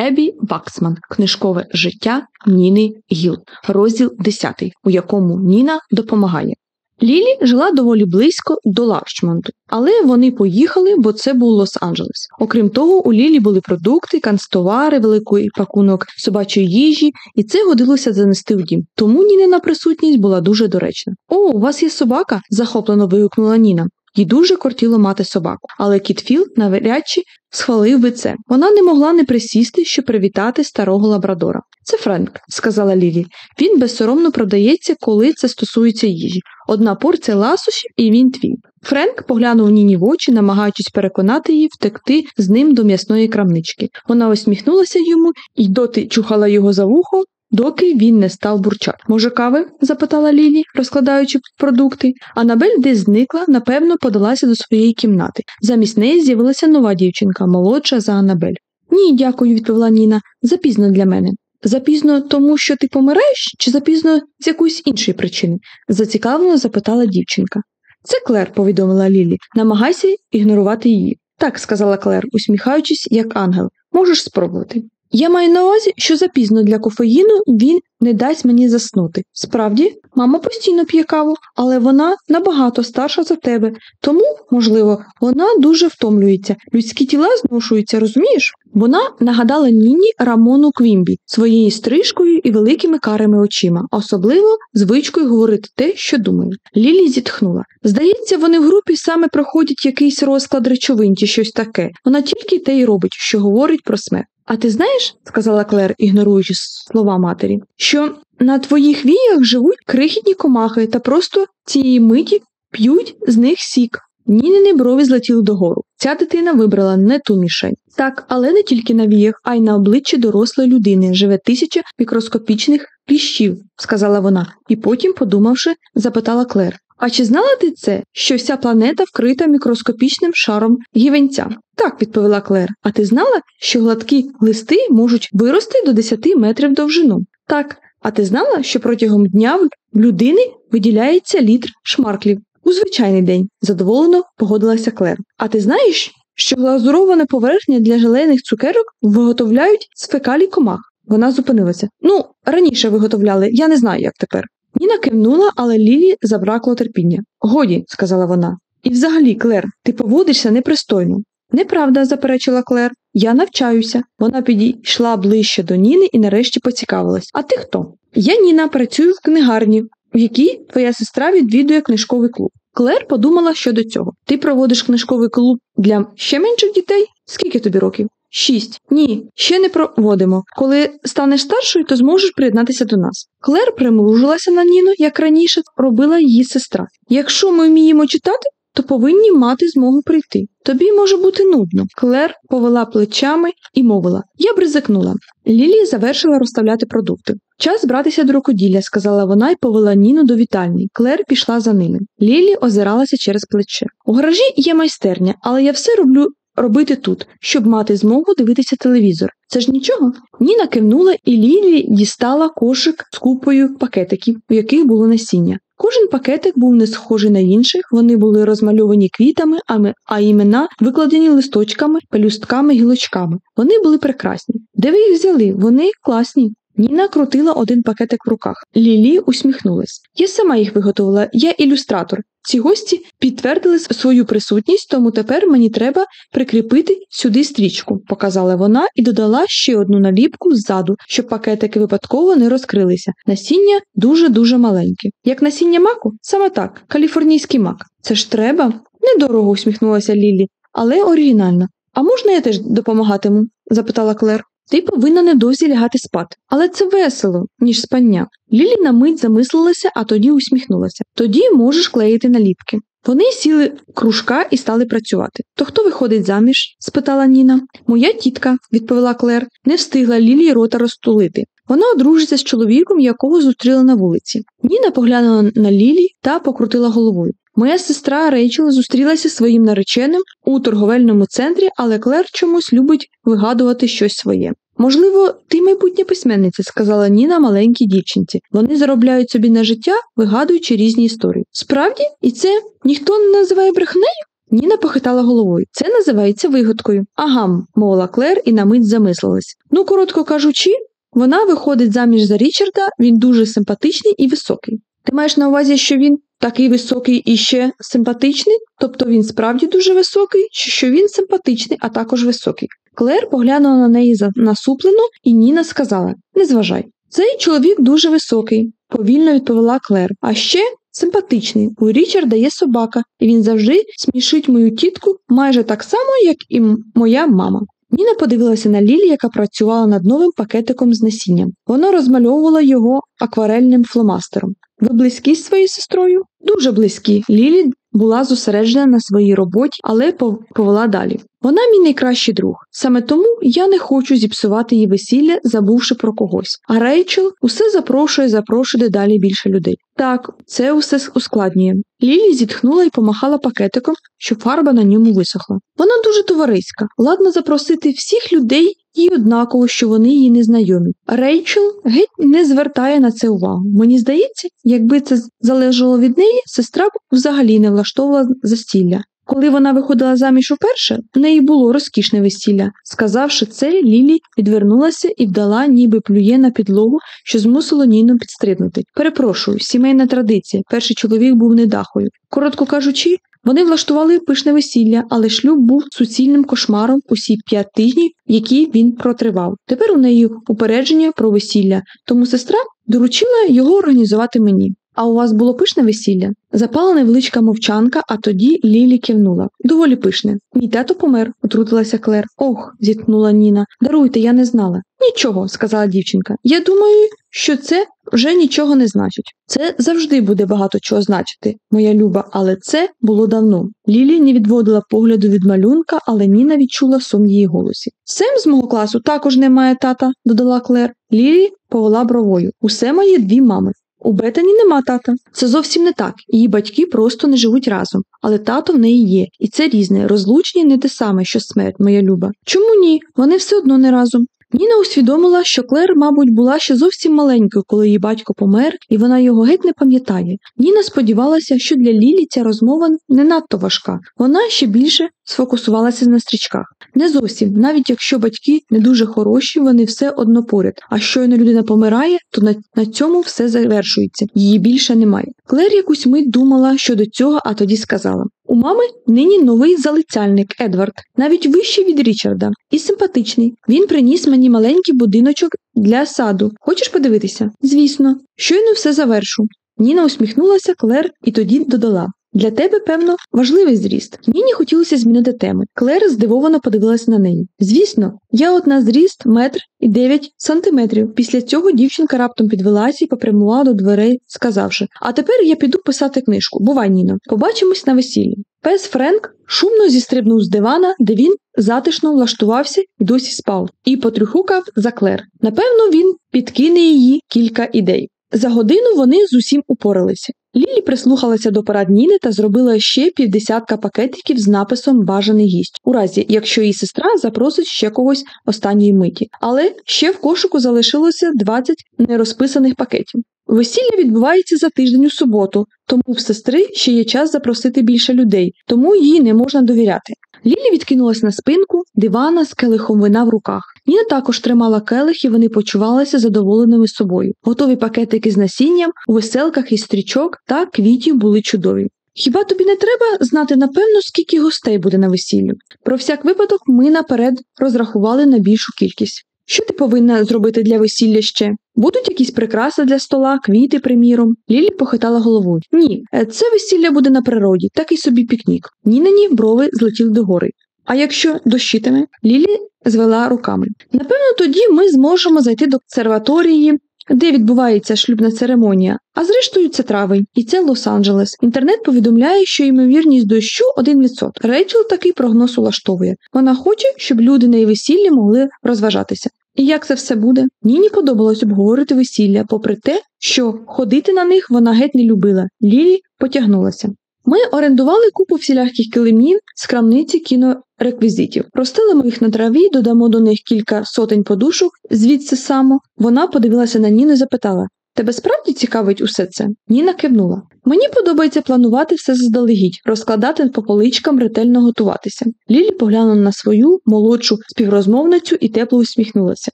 Ебі Баксман. Книжкове життя Ніни Гіл. Розділ 10, у якому Ніна допомагає. Лілі жила доволі близько до Ларчмонту, але вони поїхали, бо це був Лос-Анджелес. Окрім того, у Лілі були продукти, канцтовари, великий пакунок собачої їжі, і це годилося занести в дім. Тому Нінина присутність була дуже доречна. О, у вас є собака? захоплено вигукнула Ніна. Їй дуже кортіло мати собаку, але кіт Філ навряд чи схвалив би це. Вона не могла не присісти, щоб привітати старого лабрадора. Це Френк, сказала Лілі. Він безсоромно продається, коли це стосується їжі. Одна порція ласощів, і він твій. Френк поглянув Ніні в очі, намагаючись переконати її втекти з ним до м'ясної крамнички. Вона усміхнулася йому і доти чухала його за вухо, доки він не став бурчати. Може, кави? запитала Лілі, розкладаючи продукти. Анабель десь зникла, напевно, подалася до своєї кімнати. Замість неї з'явилася нова дівчинка, молодша за Анабель. Ні, дякую, відповіла Ніна. Запізно для мене. Запізно тому, що ти помираєш, чи запізно з якоїсь іншої причини? зацікавлено запитала дівчинка. Це Клер, повідомила Лілі. Намагайся ігнорувати її. Так, сказала Клер, усміхаючись, як ангел. Можеш спробувати. Я маю на увазі, що запізно для кофеїну він не дасть мені заснути. Справді, мама постійно п'є каву, але вона набагато старша за тебе, тому, можливо, вона дуже втомлюється. Людські тіла зношуються, розумієш? Вона нагадала Ніні Рамону Квімбі своєю стрижкою і великими карими очима, особливо звичкою говорити те, що думає. Лілі зітхнула. Здається, вони в групі саме проходять якийсь розклад речовин чи щось таке. Вона тільки те й робить, що говорить про смерть. А ти знаєш, сказала Клер, ігноруючи слова матері, що на твоїх віях живуть крихітні комахи та просто цієї миті п'ють з них сік. Нінини брові злетіли догору. Ця дитина вибрала не ту мішень. Так, але не тільки на віях, а й на обличчі дорослої людини живе тисяча мікроскопічних кліщів, сказала вона, і потім, подумавши, запитала Клер. А чи знала ти це, що вся планета вкрита мікроскопічним шаром гівенця? Так, відповіла Клер. А ти знала, що гладкі листи можуть вирости до 10 метрів довжину? Так. А ти знала, що протягом дня в людини виділяється літр шмарклів? У звичайний день, задоволено погодилася Клер. А ти знаєш, що глазурована поверхня для желейних цукерок виготовляють з фекалій комах? Вона зупинилася. Ну, раніше виготовляли, я не знаю, як тепер. Ніна кивнула, але Лілі забракло терпіння. Годі, сказала вона. І взагалі, Клер, ти поводишся непристойно. Неправда, заперечила Клер. Я навчаюся. Вона підійшла ближче до Ніни і нарешті поцікавилась. А ти хто? Я Ніна, працюю в книгарні, в якій твоя сестра відвідує книжковий клуб. Клер подумала щодо цього. Ти проводиш книжковий клуб для ще менших дітей? Скільки тобі років? Шість. Ні, ще не проводимо. Коли станеш старшою, то зможеш приєднатися до нас. Клер примружилася на Ніну, як раніше робила її сестра. Якщо ми вміємо читати, то повинні мати змогу прийти. Тобі може бути нудно. Клер повела плечами і мовила Я б ризикнула. Лілі завершила розставляти продукти. Час братися до рукоділля, сказала вона і повела Ніну до вітальні. Клер пішла за ними. Лілі озиралася через плече. У гаражі є майстерня, але я все роблю робити тут, щоб мати змогу дивитися телевізор. Це ж нічого. Ніна кивнула, і Лілі дістала кошик з купою пакетиків, у яких було насіння. Кожен пакетик був не схожий на інших, вони були розмальовані квітами, а імена викладені листочками, пелюстками, гілочками. Вони були прекрасні. Де ви їх взяли? Вони класні. Ніна крутила один пакетик в руках. Лілі усміхнулась. Я сама їх виготовила, я ілюстратор. Ці гості підтвердили свою присутність, тому тепер мені треба прикріпити сюди стрічку, показала вона і додала ще одну наліпку ззаду, щоб пакетики випадково не розкрилися. Насіння дуже-дуже маленьке. Як насіння маку? Саме так, каліфорнійський мак. Це ж треба? Недорого усміхнулася Лілі, але оригінально. А можна я теж допомагатиму? запитала Клер. Ти повинна недовзі лягати спати. Але це весело, ніж спання. Лілі на мить замислилася, а тоді усміхнулася. Тоді можеш клеїти наліпки. Вони сіли в кружка і стали працювати. То хто виходить заміж? спитала Ніна. Моя тітка, відповіла Клер, не встигла Лілі рота розтулити. Вона одружиться з чоловіком, якого зустріла на вулиці. Ніна поглянула на Лілі та покрутила головою. Моя сестра Рейчел зустрілася зі своїм нареченим у торговельному центрі, але Клер чомусь любить вигадувати щось своє. Можливо, ти майбутня письменниця, сказала Ніна маленькій дівчинці. Вони заробляють собі на життя, вигадуючи різні історії. Справді, і це ніхто не називає брехнею? Ніна похитала головою. Це називається вигадкою. Ага, мовила Клер і на мить замислилась. Ну, коротко кажучи, вона виходить заміж за Річарда, він дуже симпатичний і високий. Ти маєш на увазі, що він такий високий і ще симпатичний? Тобто він справді дуже високий, чи що він симпатичний, а також високий. Клер поглянула на неї насуплено, і Ніна сказала Не зважай. Цей чоловік дуже високий, повільно відповіла Клер. А ще симпатичний. У Річарда є собака, і він завжди смішить мою тітку майже так само, як і моя мама. Ніна подивилася на Лілі, яка працювала над новим пакетиком з насінням. Вона розмальовувала його акварельним фломастером. Ви близькі з своєю сестрою? Дуже близькі. Лілі була зосереджена на своїй роботі, але повела далі. Вона мій найкращий друг. Саме тому я не хочу зіпсувати її весілля, забувши про когось. А Рейчел усе запрошує, запрошує дедалі більше людей. Так, це усе ускладнює. Лілі зітхнула і помахала пакетиком, щоб фарба на ньому висохла. Вона дуже товариська, ладна запросити всіх людей і однаково, що вони їй не знайомі. Рейчел геть не звертає на це увагу. Мені здається, якби це залежало від неї, сестра б взагалі не влаштовувала застілля. Коли вона виходила заміж уперше, в неї було розкішне весілля. Сказавши це, Лілі відвернулася і вдала, ніби плює на підлогу, що змусило Ніну підстрибнути. Перепрошую, сімейна традиція. Перший чоловік був недахою. Коротко кажучи, вони влаштували пишне весілля, але шлюб був суцільним кошмаром усі п'ять тижнів, які він протривав. Тепер у неї упередження про весілля, тому сестра доручила його організувати мені. А у вас було пишне весілля? Запала невеличка мовчанка, а тоді Лілі кивнула. Доволі пишне. Мій тато помер, отрутилася Клер. Ох, зіткнула Ніна. Даруйте, я не знала. Нічого, сказала дівчинка. Я думаю, що це вже нічого не значить. Це завжди буде багато чого значити, моя люба, але це було давно. Лілі не відводила погляду від малюнка, але Ніна відчула сум її голосі. Сем з мого класу також не має тата, додала Клер. Лілі повела бровою. Усе має дві мами. У Бетані нема тата. Це зовсім не так. Її батьки просто не живуть разом, але тато в неї є, і це різне, розлучення не те саме, що смерть, моя люба. Чому ні? Вони все одно не разом. Ніна усвідомила, що Клер, мабуть, була ще зовсім маленькою, коли її батько помер, і вона його геть не пам'ятає. Ніна сподівалася, що для Лілі ця розмова не надто важка. Вона ще більше сфокусувалася на стрічках. Не зовсім, навіть якщо батьки не дуже хороші, вони все одно поряд. А щойно людина помирає, то на, на цьому все завершується. Її більше немає. Клер якусь мить думала щодо цього, а тоді сказала: у мами нині новий залицяльник Едвард, навіть вищий від Річарда, і симпатичний. Він приніс мені маленький будиночок для саду. Хочеш подивитися? Звісно, щойно все завершу. Ніна усміхнулася Клер і тоді додала для тебе, певно, важливий зріст. Ніні хотілося змінити теми. Клер здивовано подивилася на неї. Звісно, я от на зріст метр і дев'ять сантиметрів. Після цього дівчинка раптом підвелася і попрямувала до дверей, сказавши: А тепер я піду писати книжку. Бувай, Ніно. Побачимось на весіллі. Пес Френк шумно зістрибнув з дивана, де він затишно влаштувався і досі спав, і потрюхукав за Клер. Напевно, він підкине її кілька ідей. За годину вони з усім упоралися. Лілі прислухалася до порад Ніни та зробила ще півдесятка пакетиків з написом Бажаний гість, у разі якщо її сестра запросить ще когось останньої миті. Але ще в кошику залишилося 20 нерозписаних пакетів. Весілля відбувається за тиждень у суботу, тому в сестри ще є час запросити більше людей, тому їй не можна довіряти. Лілі відкинулась на спинку дивана з келихом вина в руках. Ніна також тримала келих і вони почувалися задоволеними собою. Готові пакетики з насінням, у веселках із стрічок та квітів були чудові. Хіба тобі не треба знати напевно, скільки гостей буде на весіллю? Про всяк випадок ми наперед розрахували на більшу кількість. Що ти повинна зробити для весілля ще? Будуть якісь прикраси для стола, квіти, приміром. Лілі похитала головою. Ні, е, це весілля буде на природі, такий собі пікнік. Нінані брови злетіли догори. А якщо дощитиме, Лілі звела руками. Напевно, тоді ми зможемо зайти до консерваторії, де відбувається шлюбна церемонія. А зрештою, це травень, і це Лос-Анджелес. Інтернет повідомляє, що ймовірність дощу 1%. Рейчел такий прогноз улаштовує. Вона хоче, щоб люди на її весіллі могли розважатися. І як це все буде? Ніні подобалось обговорити весілля, попри те, що ходити на них вона геть не любила. Лілі потягнулася. Ми орендували купу всіляких килимів з крамниці кінореквізитів. Розстелимо їх на траві, додамо до них кілька сотень подушок, звідси само. Вона подивилася на Ніну і запитала тебе справді цікавить усе це? Ніна кивнула. Мені подобається планувати все заздалегідь, розкладати по поличкам, ретельно готуватися. Лілі поглянула на свою молодшу співрозмовницю і тепло усміхнулася.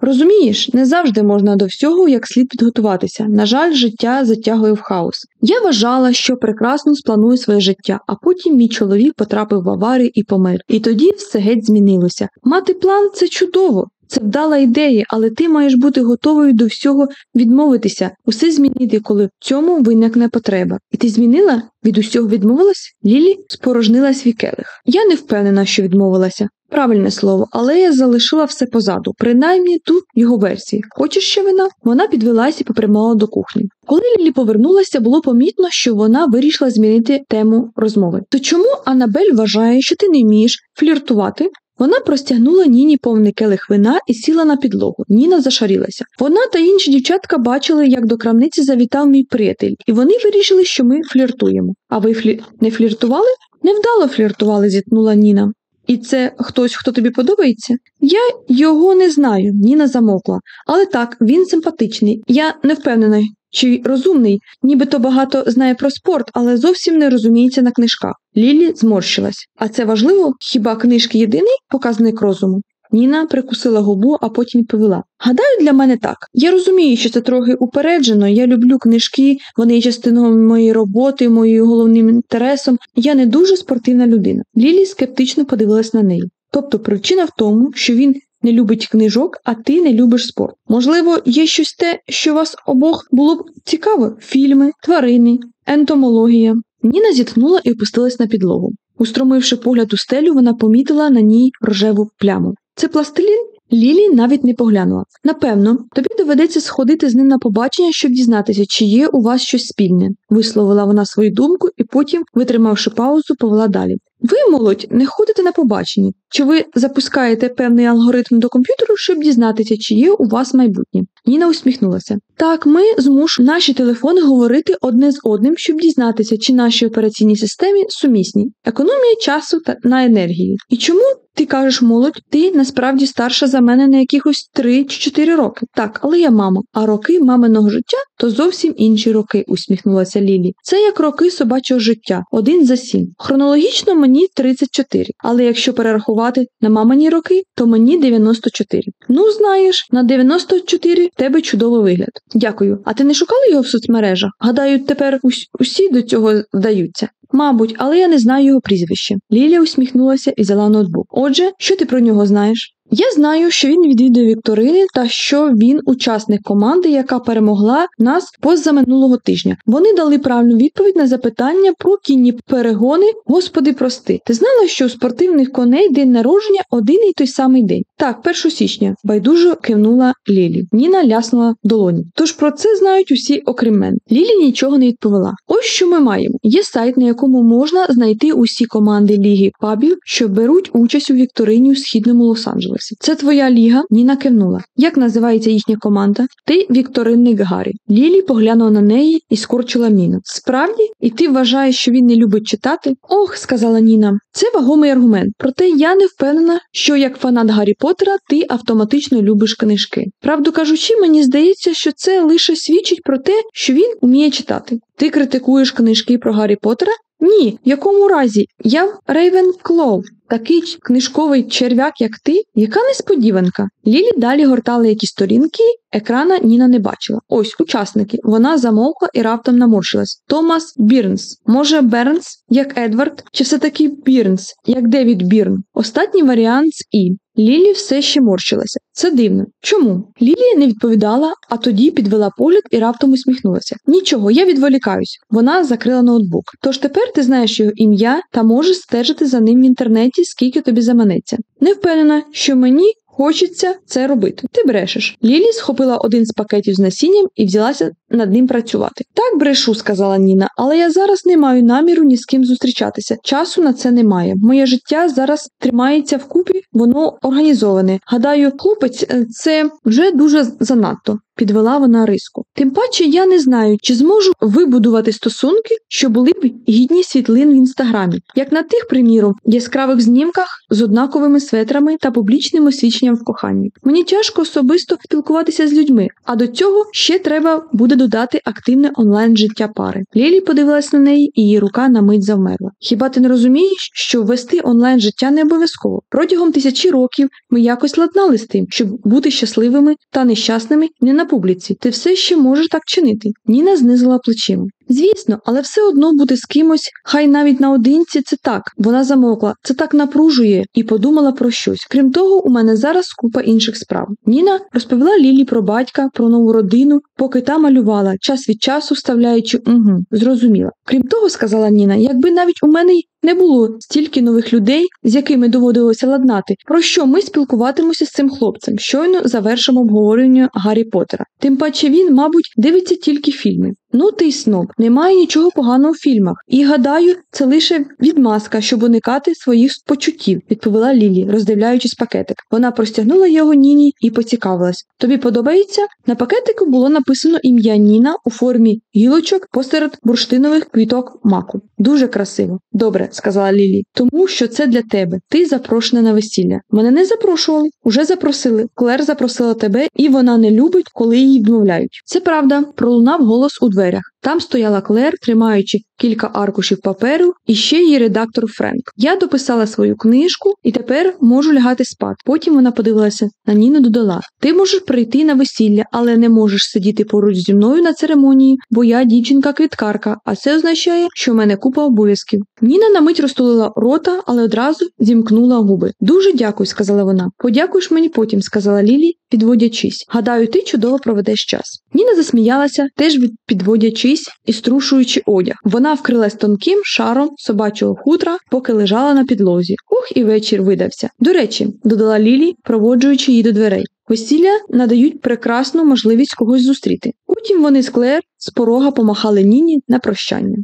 Розумієш, не завжди можна до всього як слід підготуватися. На жаль, життя затягує в хаос. Я вважала, що прекрасно спланую своє життя, а потім мій чоловік потрапив в аварію і помер. І тоді все геть змінилося. Мати план це чудово. Це вдала ідея, але ти маєш бути готовою до всього відмовитися, усе змінити, коли в цьому виникне потреба. І ти змінила? Від усього відмовилась? Лілі спорожнила свій келих. Я не впевнена, що відмовилася. Правильне слово, але я залишила все позаду, принаймні ту його версії. Хочеш ще вина? Вона підвелася і попрямала до кухні. Коли Лілі повернулася, було помітно, що вона вирішила змінити тему розмови. То чому Анабель вважає, що ти не вмієш фліртувати? Вона простягнула Ніні повний келих вина і сіла на підлогу. Ніна зашарілася. Вона та інші дівчатка бачили, як до крамниці завітав мій приятель, і вони вирішили, що ми фліртуємо. А ви флі... не фліртували? Невдало фліртували, зітнула Ніна. І це хтось, хто тобі подобається? Я його не знаю, Ніна замовкла. Але так, він симпатичний. Я не впевнена, чи розумний, нібито багато знає про спорт, але зовсім не розуміється на книжках. Лілі зморщилась. А це важливо? Хіба книжки єдиний показник розуму? Ніна прикусила губу, а потім відповіла: Гадаю, для мене так. Я розумію, що це трохи упереджено. Я люблю книжки, вони є частиною моєї роботи, моїм головним інтересом. Я не дуже спортивна людина. Лілі скептично подивилась на неї. Тобто причина в тому, що він не любить книжок, а ти не любиш спорт. Можливо, є щось те, що вас обох було б цікаво: фільми, тварини, ентомологія. Ніна зітхнула і опустилась на підлогу. Устромивши погляд у стелю, вона помітила на ній рожеву пляму. Це пластилін? Лілі навіть не поглянула. Напевно, тобі доведеться сходити з ним на побачення, щоб дізнатися, чи є у вас щось спільне, висловила вона свою думку і потім, витримавши паузу, повела далі. Ви, молодь, не ходите на побачення, чи ви запускаєте певний алгоритм до комп'ютеру, щоб дізнатися, чи є у вас майбутнє? Ніна усміхнулася. Так, ми змушуємо наші телефони говорити одне з одним, щоб дізнатися, чи наші операційні системи сумісні, економія часу та на енергії. І чому ти кажеш, молодь, ти насправді старша за мене на якихось 3 чи 4 роки. Так, але я мама, а роки маминого життя то зовсім інші роки, усміхнулася Лілі. Це як роки собачого життя, один за сім. Хронологічно мені 34, але якщо перерахувати на мамині роки, то мені 94. Ну, знаєш, на 94 в тебе чудовий вигляд. Дякую. А ти не шукала його в соцмережах? Гадаю, тепер усі до цього вдаються. Мабуть, але я не знаю його прізвище. Лілія усміхнулася і взяла ноутбук. Отже, що ти про нього знаєш? Я знаю, що він відвідує Вікторини та що він учасник команди, яка перемогла нас позаминулого тижня. Вони дали правильну відповідь на запитання про кінні перегони. Господи, прости. Ти знала, що у спортивних коней день народження один і той самий день? Так, 1 січня, байдуже кивнула Лілі. Ніна ляснула долоні. Тож про це знають усі, окрім мене. Лілі нічого не відповіла. Ось що ми маємо. Є сайт, на якому можна знайти усі команди ліги пабів, що беруть участь у Вікторині у східному Лос-Анджелесі. Це твоя ліга? Ніна кивнула. Як називається їхня команда? Ти Вікторинник Гаррі. Лілі поглянула на неї і скорчила міну. Справді, і ти вважаєш, що він не любить читати? Ох, сказала Ніна. Це вагомий аргумент. Проте я не впевнена, що як фанат Гаррі Поттера ти автоматично любиш книжки. Правду кажучи, мені здається, що це лише свідчить про те, що він уміє читати. Ти критикуєш книжки про Гаррі Поттера? Ні в якому разі, я Рейвенклоу. Такий книжковий черв'як, як ти, яка несподіванка. Лілі далі гортали якісь сторінки, екрана Ніна не бачила. Ось учасники. Вона замовкла і раптом наморщилась. Томас Бірнс. Може, Бернс, як Едвард, чи все таки Бірнс, як Девід Бірн. Останній варіант з І. Лілі все ще морщилася. Це дивно. Чому? Лілі не відповідала, а тоді підвела погляд і раптом усміхнулася. Нічого, я відволікаюсь. Вона закрила ноутбук. Тож тепер ти знаєш його ім'я та можеш стежити за ним в інтернеті, скільки тобі заманеться. Не впевнена, що мені Хочеться це робити. Ти брешеш. Лілі схопила один з пакетів з насінням і взялася над ним працювати. Так брешу, сказала Ніна, але я зараз не маю наміру ні з ким зустрічатися. Часу на це немає. Моє життя зараз тримається вкупі, воно організоване. Гадаю, хлопець е, це вже дуже занадто. Підвела вона риску. Тим паче я не знаю, чи зможу вибудувати стосунки, що були б гідні світлин в інстаграмі, як на тих, приміром, яскравих знімках з однаковими светрами та публічним освіченням в коханні. Мені тяжко особисто спілкуватися з людьми, а до цього ще треба буде додати активне онлайн життя пари. Лілі подивилась на неї, і її рука на мить завмерла. Хіба ти не розумієш, що вести онлайн життя не обов'язково? Протягом тисячі років ми якось ладнали з тим, щоб бути щасливими та нещасними не на публіці. Ти все ще можеш так чинити. Ніна знизила плечима. Звісно, але все одно бути з кимось, хай навіть наодинці, це так. Вона замовкла, це так напружує і подумала про щось. Крім того, у мене зараз купа інших справ. Ніна розповіла Лілі про батька, про нову родину, поки та малювала, час від часу вставляючи угу, зрозуміла. Крім того, сказала Ніна, якби навіть у мене не було стільки нових людей, з якими доводилося ладнати, про що ми спілкуватимося з цим хлопцем. Щойно завершимо обговорення Гаррі Поттера. Тим паче він, мабуть, дивиться тільки фільми. Ну ти й сноб, немає нічого поганого в фільмах. І гадаю, це лише відмазка, щоб уникати своїх почуттів, відповіла Лілі, роздивляючись пакетик. Вона простягнула його Ніні і поцікавилась. Тобі подобається? На пакетику було написано ім'я Ніна у формі гілочок посеред бурштинових квіток маку. Дуже красиво. Добре, сказала Лілі, тому що це для тебе. Ти запрошена на весілля. Мене не запрошували, уже запросили. Клер запросила тебе, і вона не любить, коли її відмовляють. Це правда, пролунав голос у дверях. Там стояла Клер, тримаючи кілька аркушів паперу, і ще її редактор Френк. Я дописала свою книжку і тепер можу лягати спати. Потім вона подивилася на Ніну додала: Ти можеш прийти на весілля, але не можеш сидіти поруч зі мною на церемонії, бо я дівчинка-квіткарка, а це означає, що в мене купа обов'язків. Ніна на мить розтулила рота, але одразу зімкнула губи. Дуже дякую, сказала вона. Подякуєш мені потім, сказала Лілі, підводячись. Гадаю, ти чудово проведеш час. Ніна засміялася, теж підводячись і струшуючи одяг. Вона вкрилась тонким шаром собачого хутра, поки лежала на підлозі. Ух, і вечір видався. До речі, додала Лілі, проводжуючи її до дверей. Весілля надають прекрасну можливість когось зустріти. Потім вони з Клер з порога помахали Ніні на прощання.